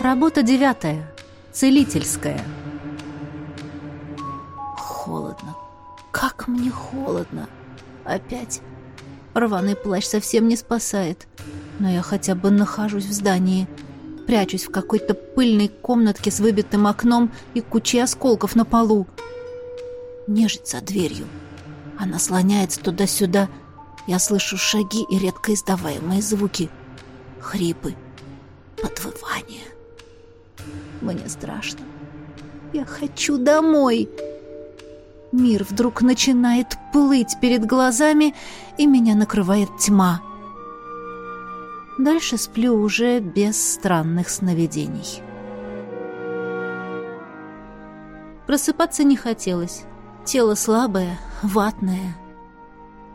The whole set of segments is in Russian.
Работа девятая. Целительская. Холодно. Как мне холодно. Опять. Рваный плащ совсем не спасает. Но я хотя бы нахожусь в здании. Прячусь в какой-то пыльной комнатке с выбитым окном и кучей осколков на полу. Нежить за дверью. Она слоняется туда-сюда. Я слышу шаги и редко издаваемые звуки. Хрипы. Подвывания. Мне страшно. Я хочу домой. Мир вдруг начинает плыть перед глазами, и меня накрывает тьма. Дальше сплю уже без странных сновидений. Просыпаться не хотелось. Тело слабое, ватное.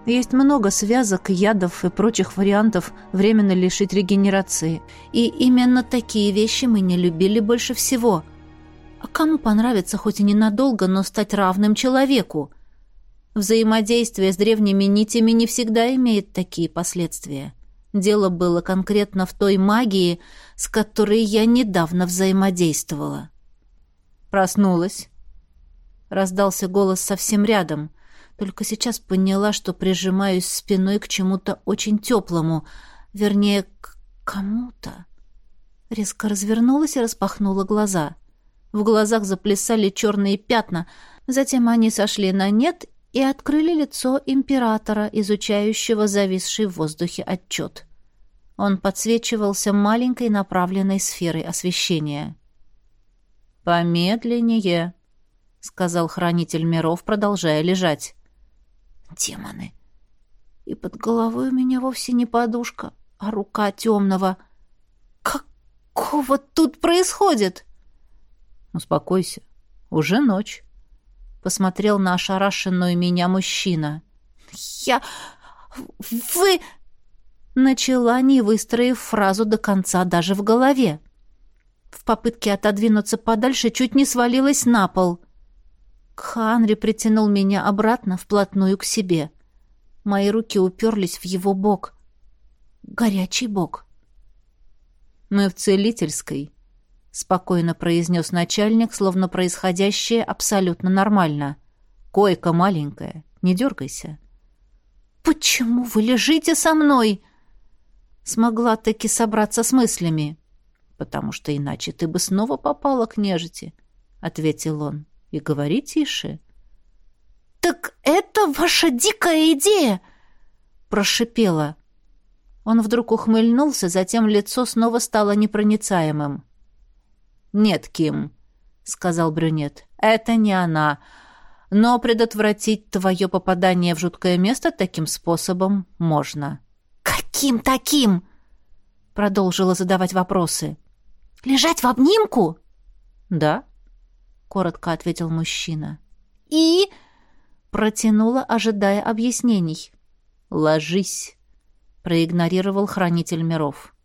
Есть много связок, ядов и прочих вариантов временно лишить регенерации. И именно такие вещи мы не любили больше всего. А кому понравится хоть и ненадолго, но стать равным человеку? Взаимодействие с древними нитями не всегда имеет такие последствия. Дело было конкретно в той магии, с которой я недавно взаимодействовала. Проснулась. Раздался голос совсем рядом — только сейчас поняла, что прижимаюсь спиной к чему-то очень теплому, вернее, к кому-то. Резко развернулась и распахнула глаза. В глазах заплясали черные пятна, затем они сошли на нет и открыли лицо императора, изучающего зависший в воздухе отчет. Он подсвечивался маленькой направленной сферой освещения. «Помедленнее», — сказал хранитель миров, продолжая лежать. Демоны. И под головой у меня вовсе не подушка, а рука темного. Какого тут происходит? Успокойся. Уже ночь. Посмотрел на ошарашенную меня мужчина. Я... Вы... Начала, не выстроив фразу до конца даже в голове. В попытке отодвинуться подальше чуть не свалилась на пол — Кханри притянул меня обратно, вплотную к себе. Мои руки уперлись в его бок. Горячий бок. «Мы в целительской», — спокойно произнес начальник, словно происходящее абсолютно нормально. «Койка маленькая, не дергайся». «Почему вы лежите со мной?» Смогла таки собраться с мыслями. «Потому что иначе ты бы снова попала к нежити», — ответил он и говори тише». «Так это ваша дикая идея!» — прошипела. Он вдруг ухмыльнулся, затем лицо снова стало непроницаемым. «Нет, Ким», — сказал брюнет, — «это не она. Но предотвратить твое попадание в жуткое место таким способом можно». «Каким таким?» — продолжила задавать вопросы. «Лежать в обнимку?» «Да», коротко ответил мужчина. И протянула, ожидая объяснений. Ложись, проигнорировал хранитель миров.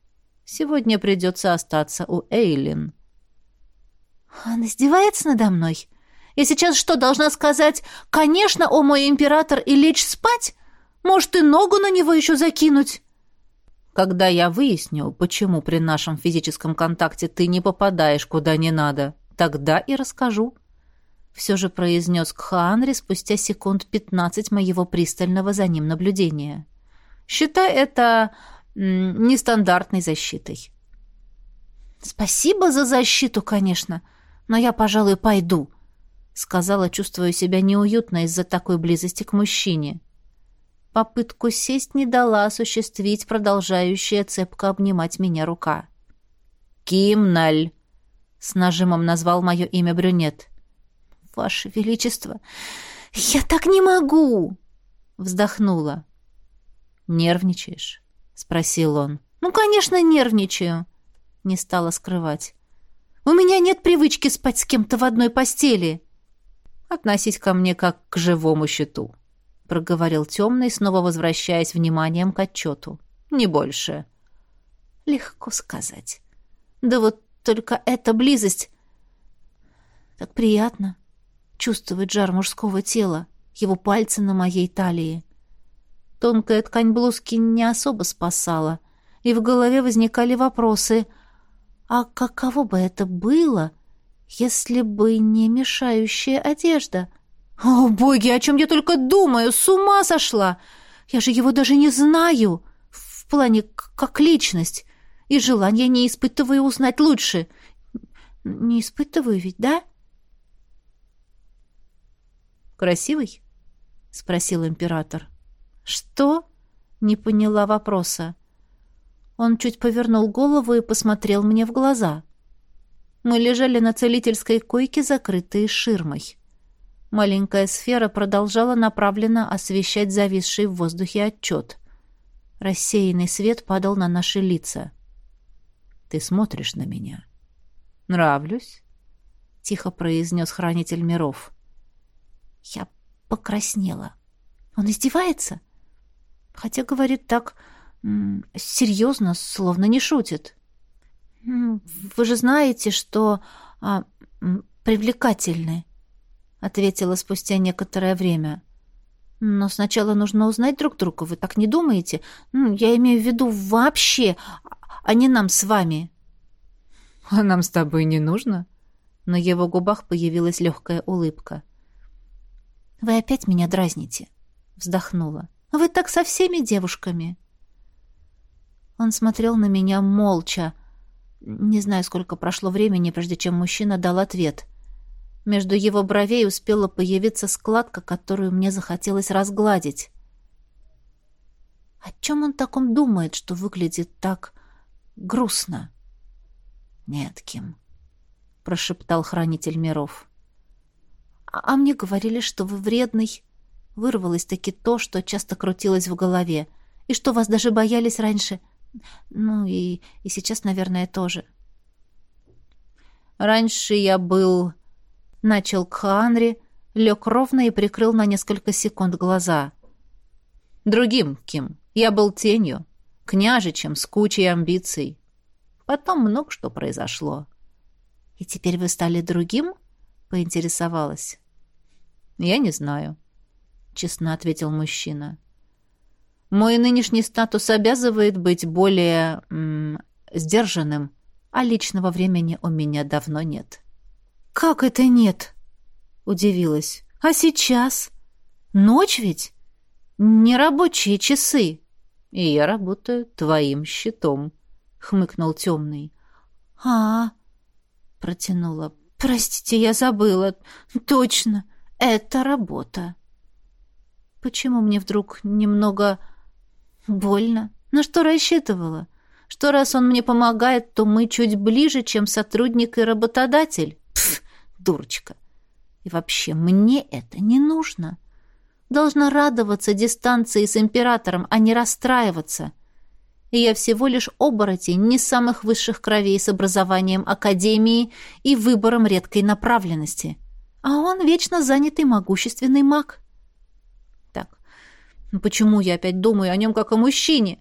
Сегодня придется остаться у Эйлин. Он издевается надо мной? Я сейчас что, должна сказать, конечно, о мой император, и лечь спать? Может, и ногу на него еще закинуть? Когда я выясню, почему при нашем физическом контакте ты не попадаешь куда не надо, Тогда и расскажу. Все же произнес Кхаанри спустя секунд пятнадцать моего пристального за ним наблюдения. Считай это нестандартной защитой. Спасибо за защиту, конечно, но я, пожалуй, пойду, сказала, чувствуя себя неуютно из-за такой близости к мужчине. Попытку сесть не дала осуществить продолжающая цепко обнимать меня рука. «Кимналь!» С нажимом назвал мое имя брюнет. «Ваше Величество, я так не могу!» Вздохнула. «Нервничаешь?» — спросил он. «Ну, конечно, нервничаю!» Не стала скрывать. «У меня нет привычки спать с кем-то в одной постели!» «Относись ко мне как к живому счету», — проговорил темный, снова возвращаясь вниманием к отчету. «Не больше». «Легко сказать. Да вот только эта близость... Так приятно чувствовать жар мужского тела, его пальцы на моей талии. Тонкая ткань блузки не особо спасала, и в голове возникали вопросы. А каково бы это было, если бы не мешающая одежда? О, боги, о чем я только думаю! С ума сошла! Я же его даже не знаю, в плане как личность, и желания не испытываю узнать лучше. Не испытываю ведь, да? Красивый? спросил император. Что? Не поняла вопроса. Он чуть повернул голову и посмотрел мне в глаза. Мы лежали на целительской койке, закрытые ширмой. Маленькая сфера продолжала направленно освещать зависший в воздухе отчет. Рассеянный свет падал на наши лица. «Ты смотришь на меня. Нравлюсь?» — тихо произнес хранитель миров. Я покраснела. Он издевается? Хотя говорит так серьезно, словно не шутит. «Вы же знаете, что а, привлекательны», — ответила спустя некоторое время. «Но сначала нужно узнать друг друга, вы так не думаете? Я имею в виду вообще, а не нам с вами». «А нам с тобой не нужно?» На его губах появилась легкая улыбка. «Вы опять меня дразните», — вздохнула. «Вы так со всеми девушками». Он смотрел на меня молча. Не знаю, сколько прошло времени, прежде чем мужчина дал ответ — между его бровей успела появиться складка, которую мне захотелось разгладить. О чем он таком думает, что выглядит так грустно? Нет, Ким, прошептал хранитель миров. А, а мне говорили, что вы вредный. Вырвалось таки то, что часто крутилось в голове, и что вас даже боялись раньше. Ну и, и сейчас, наверное, тоже. Раньше я был Начал Кхаанри, лег ровно и прикрыл на несколько секунд глаза. Другим, Ким, я был тенью, княжичем с кучей амбиций. Потом много что произошло. «И теперь вы стали другим?» — поинтересовалась. «Я не знаю», — честно ответил мужчина. «Мой нынешний статус обязывает быть более... М, сдержанным, а личного времени у меня давно нет». «Как это нет?» — удивилась. «А сейчас? Ночь ведь? Нерабочие часы». «И я работаю твоим щитом», — хмыкнул темный. «А, — протянула. «Простите, я забыла. Точно, это работа». Почему мне вдруг немного больно? На что рассчитывала? Что раз он мне помогает, то мы чуть ближе, чем сотрудник и работодатель? дурочка. И вообще, мне это не нужно. Должна радоваться дистанции с императором, а не расстраиваться. И я всего лишь оборотень не самых высших кровей с образованием академии и выбором редкой направленности. А он вечно занятый могущественный маг. Так, ну почему я опять думаю о нем как о мужчине?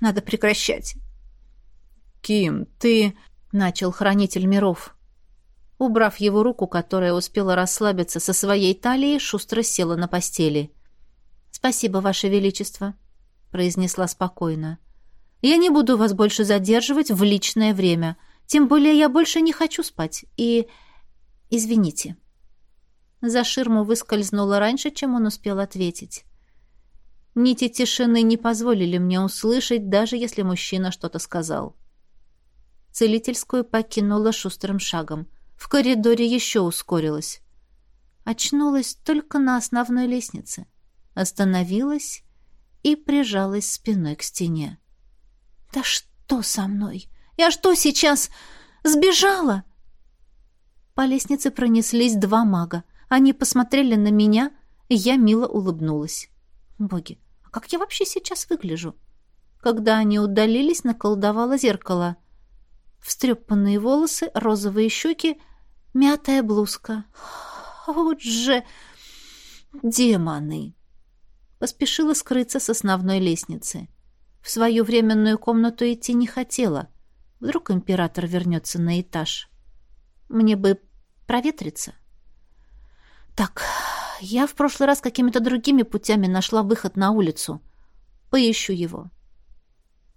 Надо прекращать. «Ким, ты...» — начал хранитель миров. Убрав его руку, которая успела расслабиться со своей талии, шустро села на постели. «Спасибо, Ваше Величество», — произнесла спокойно. «Я не буду вас больше задерживать в личное время. Тем более я больше не хочу спать. И... извините». За ширму выскользнула раньше, чем он успел ответить. Нити тишины не позволили мне услышать, даже если мужчина что-то сказал. Целительскую покинула шустрым шагом — в коридоре еще ускорилась. Очнулась только на основной лестнице. Остановилась и прижалась спиной к стене. «Да что со мной? Я что сейчас? Сбежала?» По лестнице пронеслись два мага. Они посмотрели на меня, и я мило улыбнулась. «Боги, а как я вообще сейчас выгляжу?» Когда они удалились, наколдовало зеркало. Встрепанные волосы, розовые щеки — мятая блузка. Вот же демоны! Поспешила скрыться с основной лестницы. В свою временную комнату идти не хотела. Вдруг император вернется на этаж. Мне бы проветриться. Так, я в прошлый раз какими-то другими путями нашла выход на улицу. Поищу его.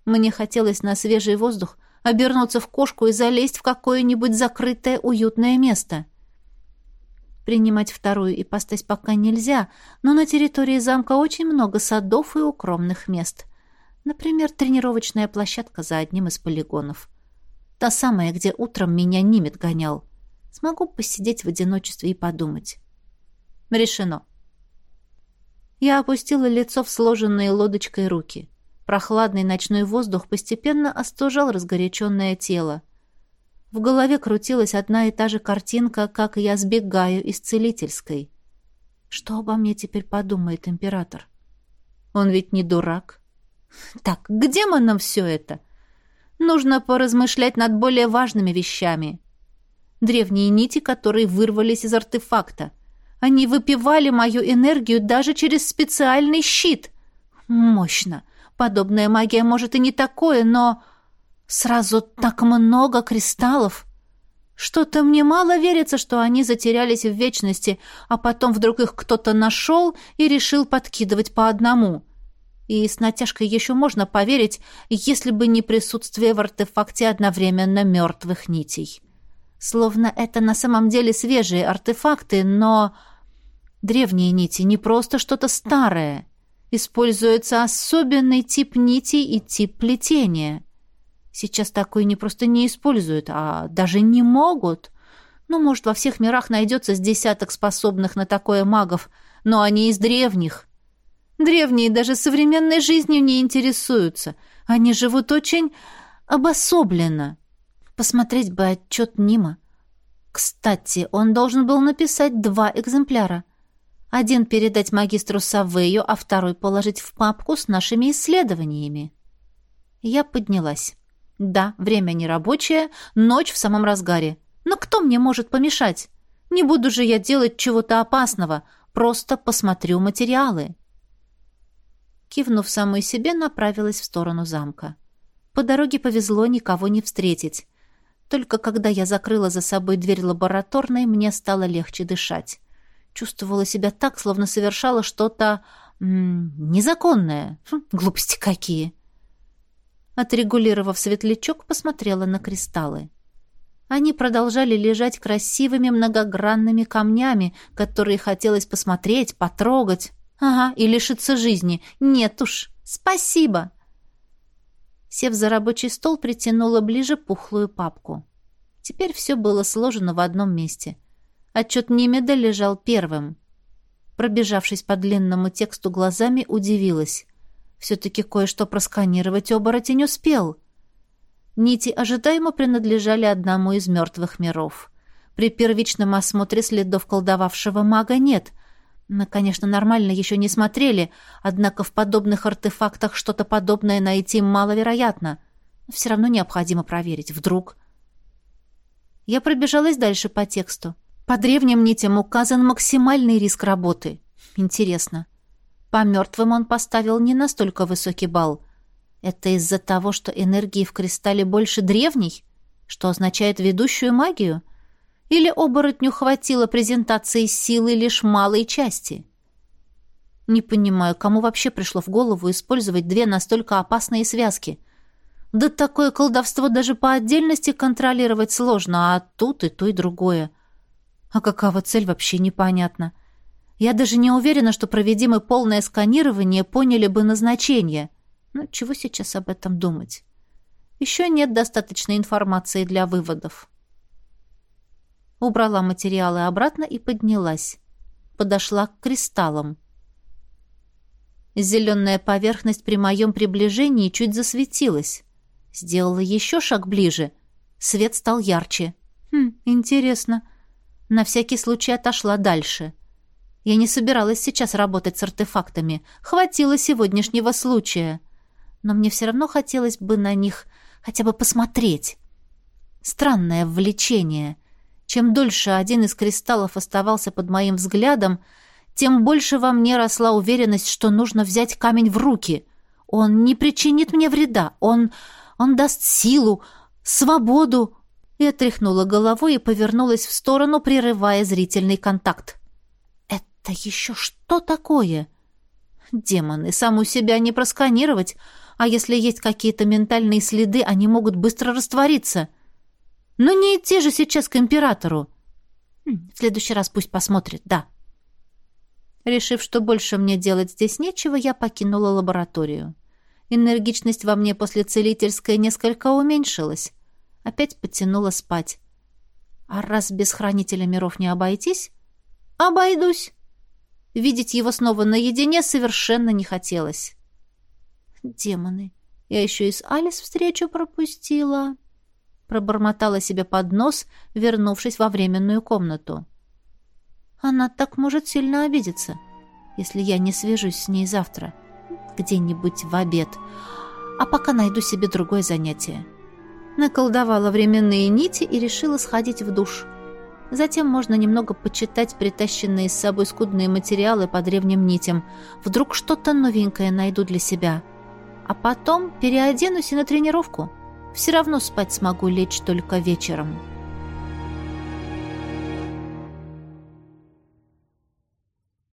Мне хотелось на свежий воздух, обернуться в кошку и залезть в какое-нибудь закрытое уютное место. Принимать вторую ипостась пока нельзя, но на территории замка очень много садов и укромных мест. Например, тренировочная площадка за одним из полигонов. Та самая, где утром меня Нимет гонял. Смогу посидеть в одиночестве и подумать. Решено. Я опустила лицо в сложенные лодочкой руки. Прохладный ночной воздух постепенно остужал разгоряченное тело. В голове крутилась одна и та же картинка, как я сбегаю из целительской. Что обо мне теперь подумает император? Он ведь не дурак. Так, к демонам все это? Нужно поразмышлять над более важными вещами. Древние нити, которые вырвались из артефакта. Они выпивали мою энергию даже через специальный щит. Мощно. Подобная магия может и не такое, но... Сразу так много кристаллов. Что-то мне мало верится, что они затерялись в вечности, а потом вдруг их кто-то нашел и решил подкидывать по одному. И с натяжкой еще можно поверить, если бы не присутствие в артефакте одновременно мертвых нитей. Словно это на самом деле свежие артефакты, но... Древние нити не просто что-то старое. Используется особенный тип нитей и тип плетения. Сейчас такое не просто не используют, а даже не могут. Ну, может, во всех мирах найдется с десяток способных на такое магов, но они из древних. Древние даже современной жизнью не интересуются. Они живут очень обособленно. Посмотреть бы отчет Нима. Кстати, он должен был написать два экземпляра. Один передать магистру Савею, а второй положить в папку с нашими исследованиями. Я поднялась. Да, время не рабочее, ночь в самом разгаре. Но кто мне может помешать? Не буду же я делать чего-то опасного, просто посмотрю материалы. Кивнув самой себе, направилась в сторону замка. По дороге повезло никого не встретить. Только когда я закрыла за собой дверь лабораторной, мне стало легче дышать. Чувствовала себя так, словно совершала что-то незаконное. Хм, глупости какие. Отрегулировав светлячок, посмотрела на кристаллы. Они продолжали лежать красивыми многогранными камнями, которые хотелось посмотреть, потрогать. Ага, и лишиться жизни. Нет уж, спасибо. Сев за рабочий стол, притянула ближе пухлую папку. Теперь все было сложено в одном месте. Отчет Немеда лежал первым. Пробежавшись по длинному тексту глазами, удивилась. Все-таки кое-что просканировать оборотень успел. Нити ожидаемо принадлежали одному из мертвых миров. При первичном осмотре следов колдовавшего мага нет. Мы, конечно, нормально еще не смотрели, однако в подобных артефактах что-то подобное найти маловероятно. Все равно необходимо проверить. Вдруг... Я пробежалась дальше по тексту. По древним нитям указан максимальный риск работы. Интересно. По мертвым он поставил не настолько высокий балл. Это из-за того, что энергии в кристалле больше древней, что означает ведущую магию? Или оборотню хватило презентации силы лишь малой части? Не понимаю, кому вообще пришло в голову использовать две настолько опасные связки. Да такое колдовство даже по отдельности контролировать сложно, а тут и то, и другое. А какова цель, вообще непонятно. — я даже не уверена, что проведим полное сканирование, поняли бы назначение. Ну, чего сейчас об этом думать? Еще нет достаточной информации для выводов. Убрала материалы обратно и поднялась. Подошла к кристаллам. Зеленая поверхность при моем приближении чуть засветилась. Сделала еще шаг ближе. Свет стал ярче. Хм, интересно. На всякий случай отошла дальше. — я не собиралась сейчас работать с артефактами. Хватило сегодняшнего случая. Но мне все равно хотелось бы на них хотя бы посмотреть. Странное влечение. Чем дольше один из кристаллов оставался под моим взглядом, тем больше во мне росла уверенность, что нужно взять камень в руки. Он не причинит мне вреда. Он... он даст силу, свободу. Я тряхнула головой и повернулась в сторону, прерывая зрительный контакт. Это еще что такое? Демоны, саму себя не просканировать, А если есть какие-то ментальные следы, они могут быстро раствориться. Но не идти же сейчас к императору. Хм, в следующий раз пусть посмотрит, да. Решив, что больше мне делать здесь нечего, я покинула лабораторию. Энергичность во мне после целительской несколько уменьшилась. Опять потянула спать. А раз без хранителя миров не обойтись, обойдусь. Видеть его снова наедине совершенно не хотелось. Демоны, я еще и с Алис встречу пропустила. Пробормотала себе под нос, вернувшись во временную комнату. Она так может сильно обидеться, если я не свяжусь с ней завтра. Где-нибудь в обед. А пока найду себе другое занятие наколдовала временные нити и решила сходить в душ. Затем можно немного почитать притащенные с собой скудные материалы по древним нитям. Вдруг что-то новенькое найду для себя. А потом переоденусь и на тренировку. Все равно спать смогу лечь только вечером».